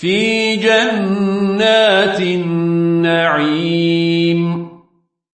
في جنات النعيم.